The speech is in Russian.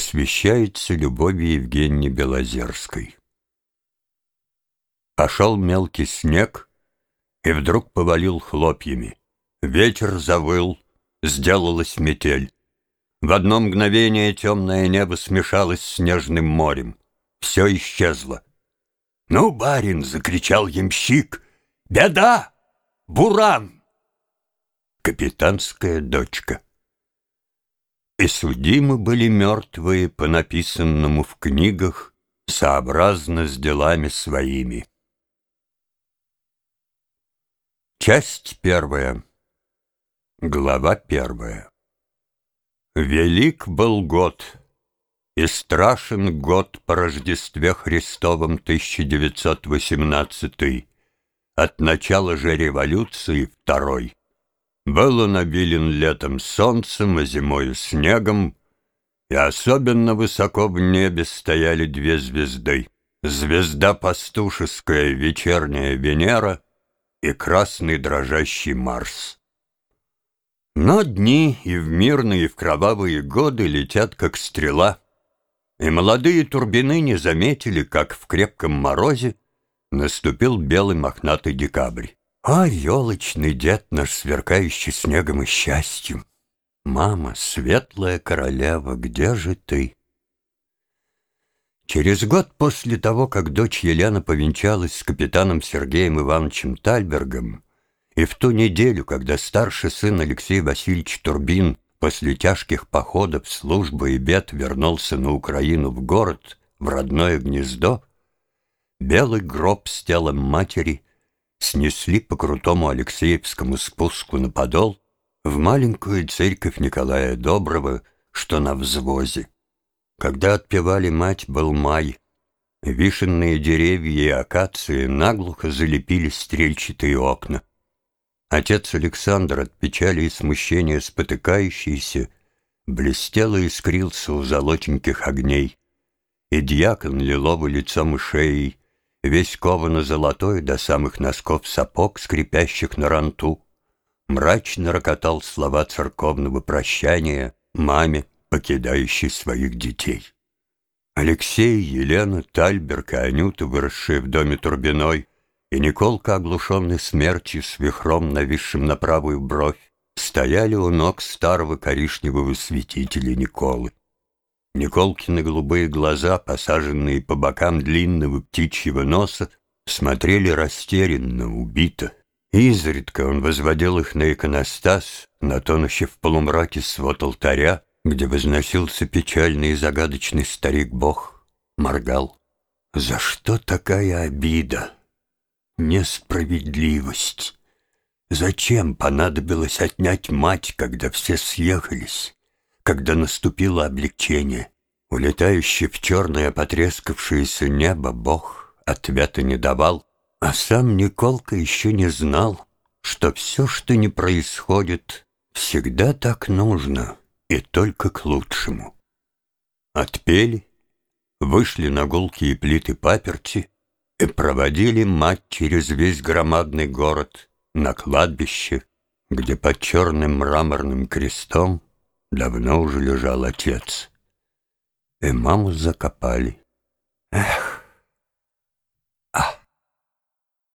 посвящается любови Евгении Белозерской. Пошел мелкий снег и вдруг повалил хлопьями. Ветер завыл, сделалась метель. В одно мгновение темное небо смешалось с снежным морем. Все исчезло. «Ну, барин!» — закричал ямщик. «Беда! Буран!» Капитанская дочка. И судимы были мертвые по написанному в книгах сообразно с делами своими. Часть первая. Глава первая. Велик был год, и страшен год по Рождестве Христовом 1918 от начала же революции второй. Был он обилен летом солнцем, а зимою снегом, и особенно высоко в небе стояли две звезды. Звезда пастушеская, вечерняя Венера — и красный дрожащий Марс. Но дни и в мирные, и в кровавые годы летят, как стрела, и молодые турбины не заметили, как в крепком морозе наступил белый мохнатый декабрь. А елочный дед наш, сверкающий снегом и счастьем! Мама, светлая королева, где же ты? Через год после того, как дочь Елена повенчалась с капитаном Сергеем Ивановичем Тальбергом, и в ту неделю, когда старший сын Алексей Васильевич Турбин после тяжких походов, службы и бед вернулся на Украину в город, в родное гнездо, белый гроб с телом матери снесли по крутому Алексеевскому спуску на подол в маленькую церковь Николая Доброго, что на взвозе. Когда отпевали мать, был май. Вишенные деревья и акации наглухо залепили стрельчатые окна. Отец Александр от печали и смущения спотыкающийся блестел и искрился у золотеньких огней. И дьякон лиловый лицом и шеей, весь ковано золотой до самых носков сапог, скрипящих на ранту, мрачно рокотал слова церковного прощания маме, покидающий своих детей. Алексей, Елена, Тальберг и Анюта, выросшие в доме Турбиной, и Николка, оглушенный смертью с вихром, нависшим на правую бровь, стояли у ног старого коричневого святителя Николы. Николкины голубые глаза, посаженные по бокам длинного птичьего носа, смотрели растерянно, убито. Изредка он возводил их на иконостас, на тонущий в полумраке свод алтаря, где возносился печальный и загадочный старик-бог, моргал. За что такая обида? Несправедливость. Зачем понадобилось отнять мать, когда все съехались, когда наступило облегчение? Улетающий в черное потрескавшееся небо бог ответа не давал, а сам Николка еще не знал, что все, что не происходит, всегда так нужно — и только к лучшему. Отпели, вышли на гулкие плиты паперти и проводили мать через весь громадный город на кладбище, где под черным мраморным крестом давно уже лежал отец. И маму закопали. Эх,